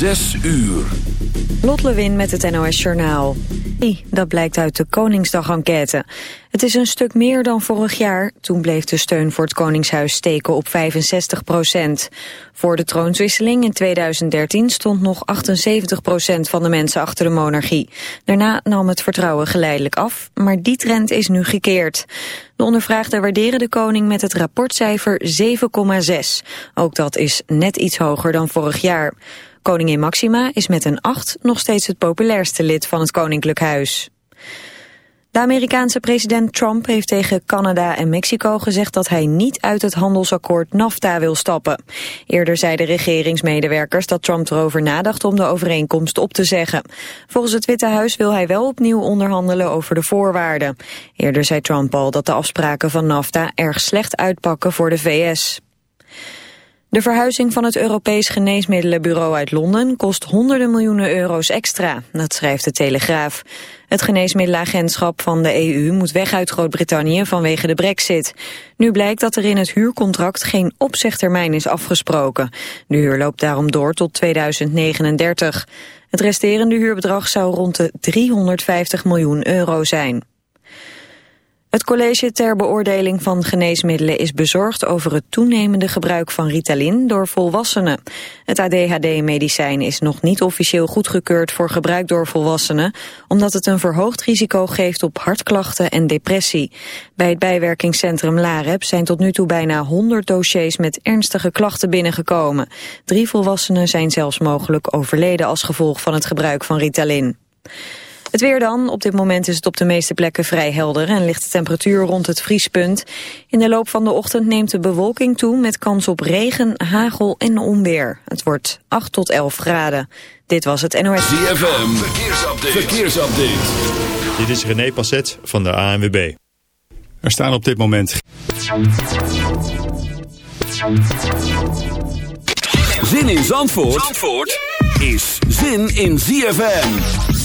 Zes uur. Lot Lewin met het NOS Journaal. Dat blijkt uit de Koningsdag-enquête. Het is een stuk meer dan vorig jaar. Toen bleef de steun voor het Koningshuis steken op 65 procent. Voor de troonswisseling in 2013 stond nog 78 procent van de mensen achter de monarchie. Daarna nam het vertrouwen geleidelijk af, maar die trend is nu gekeerd. De ondervraagden waarderen de koning met het rapportcijfer 7,6. Ook dat is net iets hoger dan vorig jaar. Koningin Maxima is met een 8 nog steeds het populairste lid van het Koninklijk Huis. De Amerikaanse president Trump heeft tegen Canada en Mexico gezegd dat hij niet uit het handelsakkoord NAFTA wil stappen. Eerder zeiden regeringsmedewerkers dat Trump erover nadacht om de overeenkomst op te zeggen. Volgens het Witte Huis wil hij wel opnieuw onderhandelen over de voorwaarden. Eerder zei Trump al dat de afspraken van NAFTA erg slecht uitpakken voor de VS. De verhuizing van het Europees Geneesmiddelenbureau uit Londen kost honderden miljoenen euro's extra, dat schrijft de Telegraaf. Het geneesmiddelenagentschap van de EU moet weg uit Groot-Brittannië vanwege de brexit. Nu blijkt dat er in het huurcontract geen opzegtermijn is afgesproken. De huur loopt daarom door tot 2039. Het resterende huurbedrag zou rond de 350 miljoen euro zijn. Het college ter beoordeling van geneesmiddelen is bezorgd over het toenemende gebruik van Ritalin door volwassenen. Het ADHD-medicijn is nog niet officieel goedgekeurd voor gebruik door volwassenen, omdat het een verhoogd risico geeft op hartklachten en depressie. Bij het bijwerkingscentrum LAREP zijn tot nu toe bijna 100 dossiers met ernstige klachten binnengekomen. Drie volwassenen zijn zelfs mogelijk overleden als gevolg van het gebruik van Ritalin. Het weer dan. Op dit moment is het op de meeste plekken vrij helder en ligt de temperatuur rond het vriespunt. In de loop van de ochtend neemt de bewolking toe met kans op regen, hagel en onweer. Het wordt 8 tot 11 graden. Dit was het NOS. ZFM. Verkeersupdate. Verkeersupdate. Dit is René Passet van de ANWB. Er staan op dit moment... Zin in Zandvoort? Zandvoort? is zin in ZFM.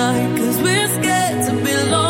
tonight, cause we're scared to be.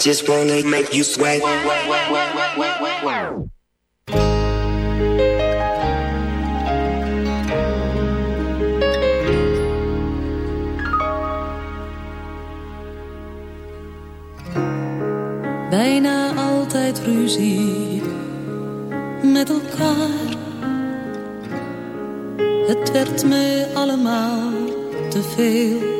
Just wanna make you sweat. bijna altijd ruzie met elkaar. Het werd me allemaal te veel.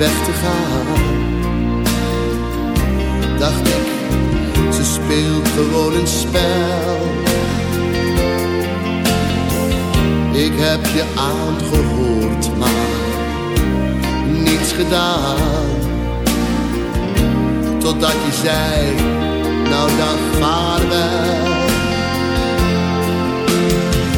Weg te gaan, dacht ik, ze speelt gewoon een spel. Ik heb je aangehoord, maar niets gedaan. Totdat je zei, nou dan vaarwel.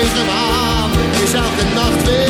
Is waan is elke nacht weer.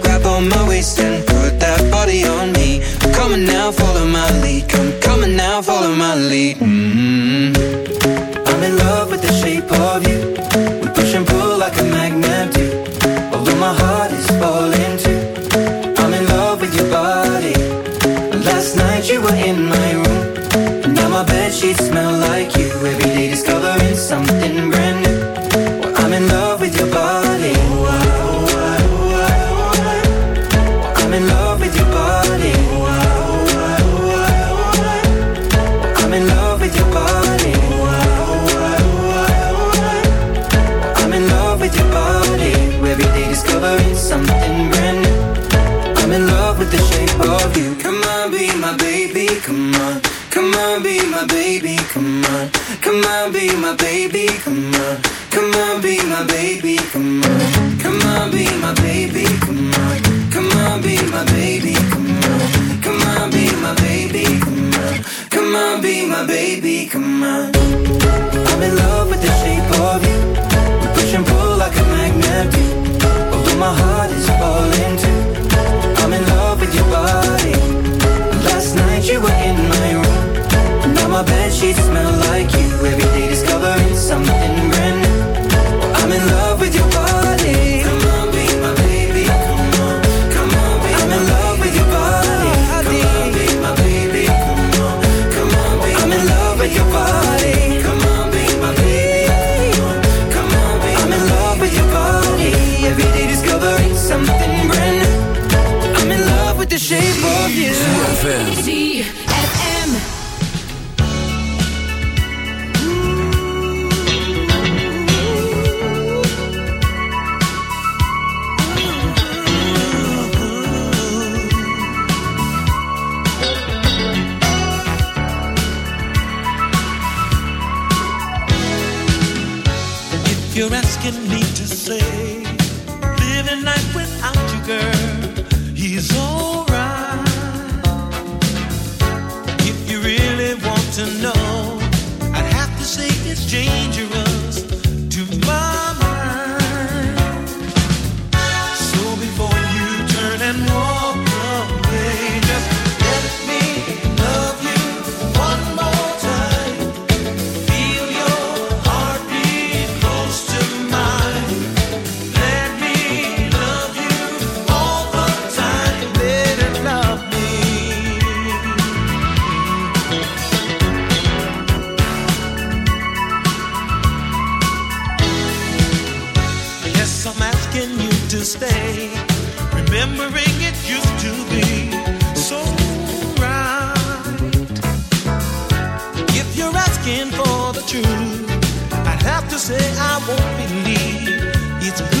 wasted Yes, I'm asking you to stay. Remembering it used to be so right. If you're asking for the truth, I'd have to say I won't believe it's.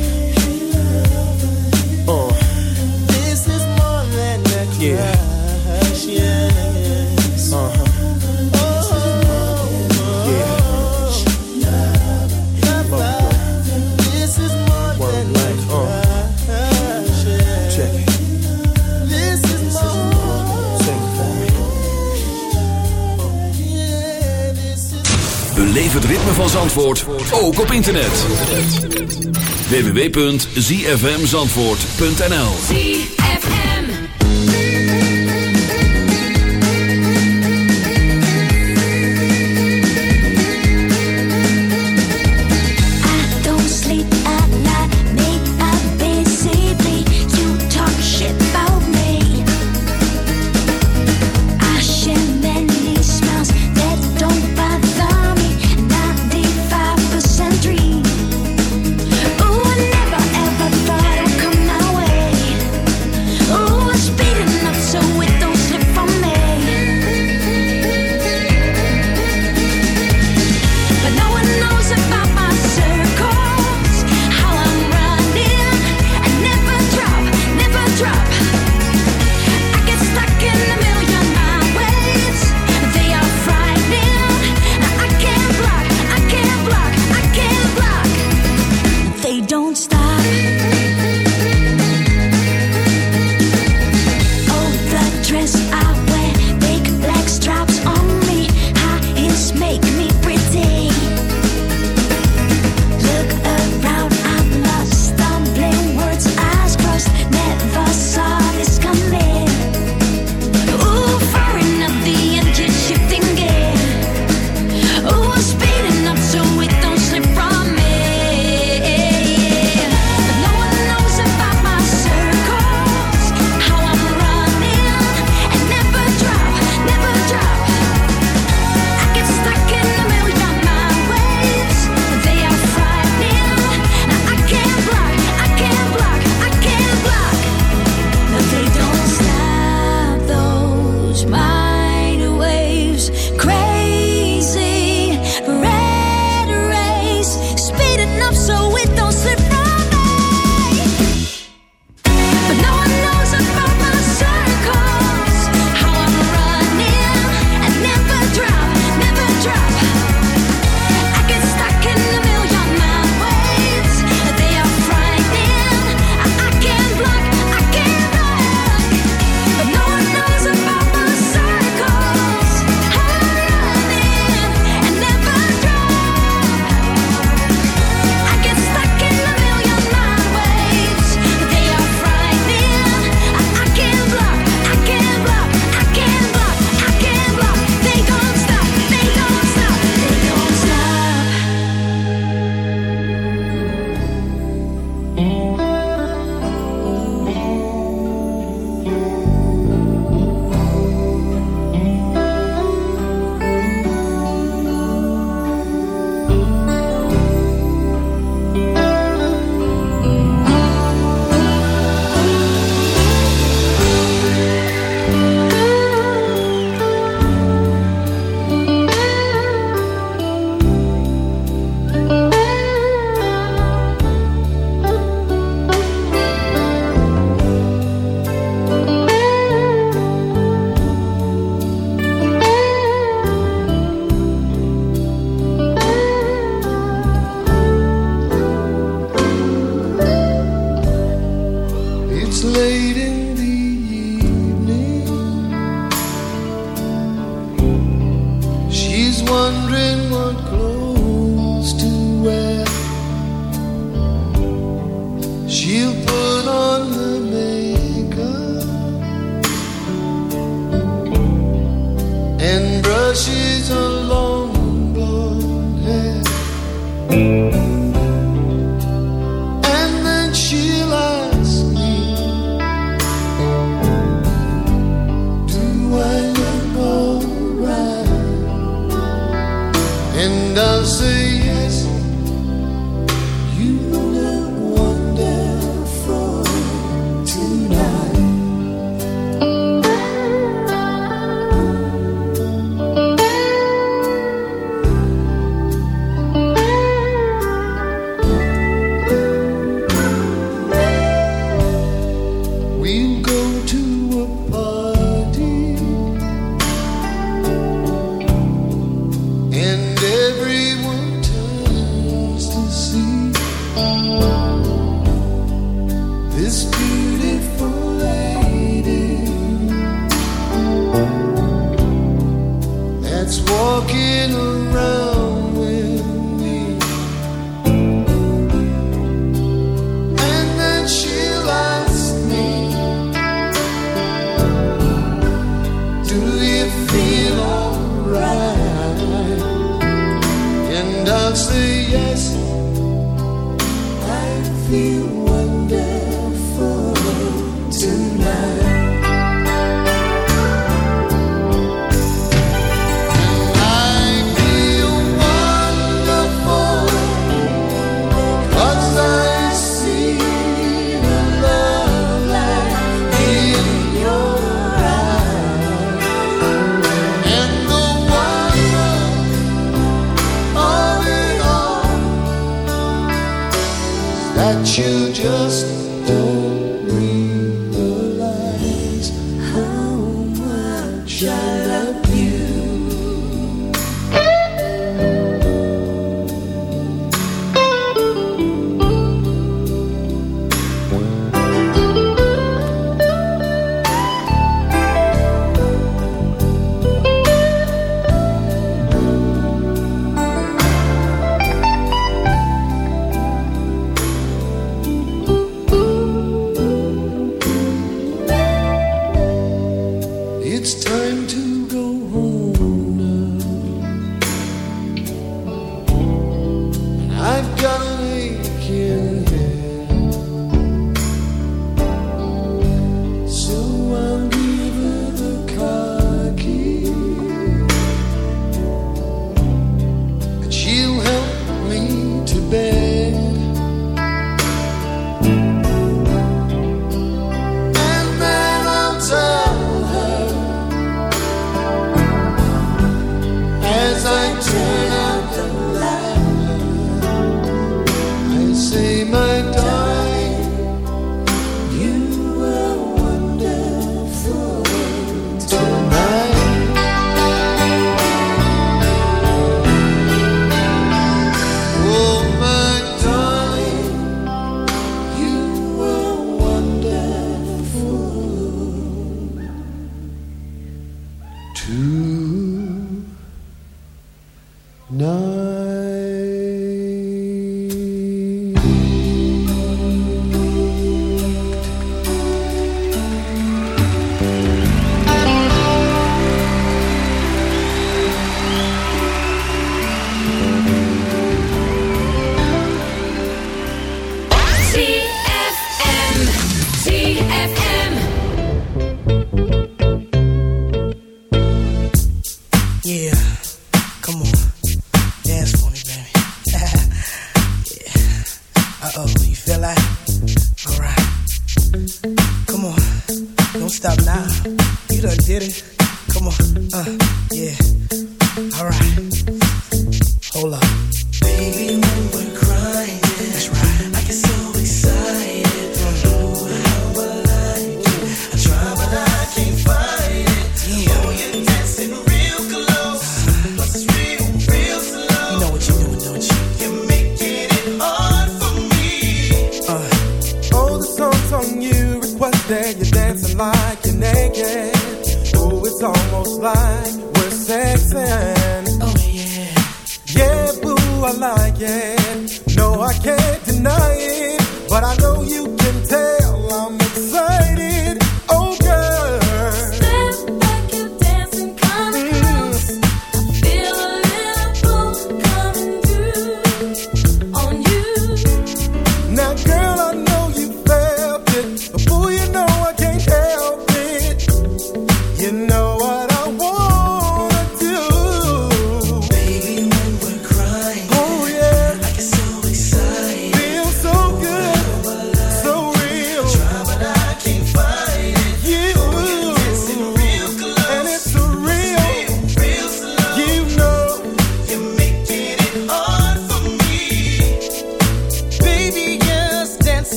For me. Yeah, this is Beleef het ritme van Zandvoort, ook op internet. www.zfmzandvoort.nl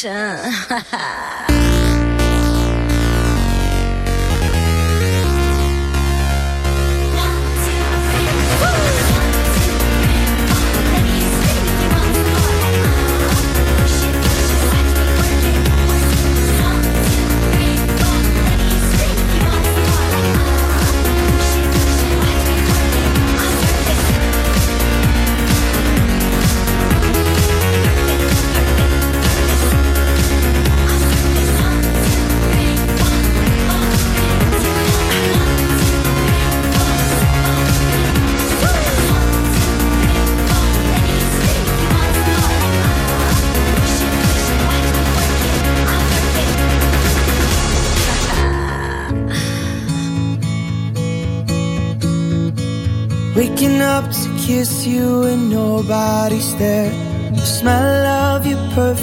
神。哈 哈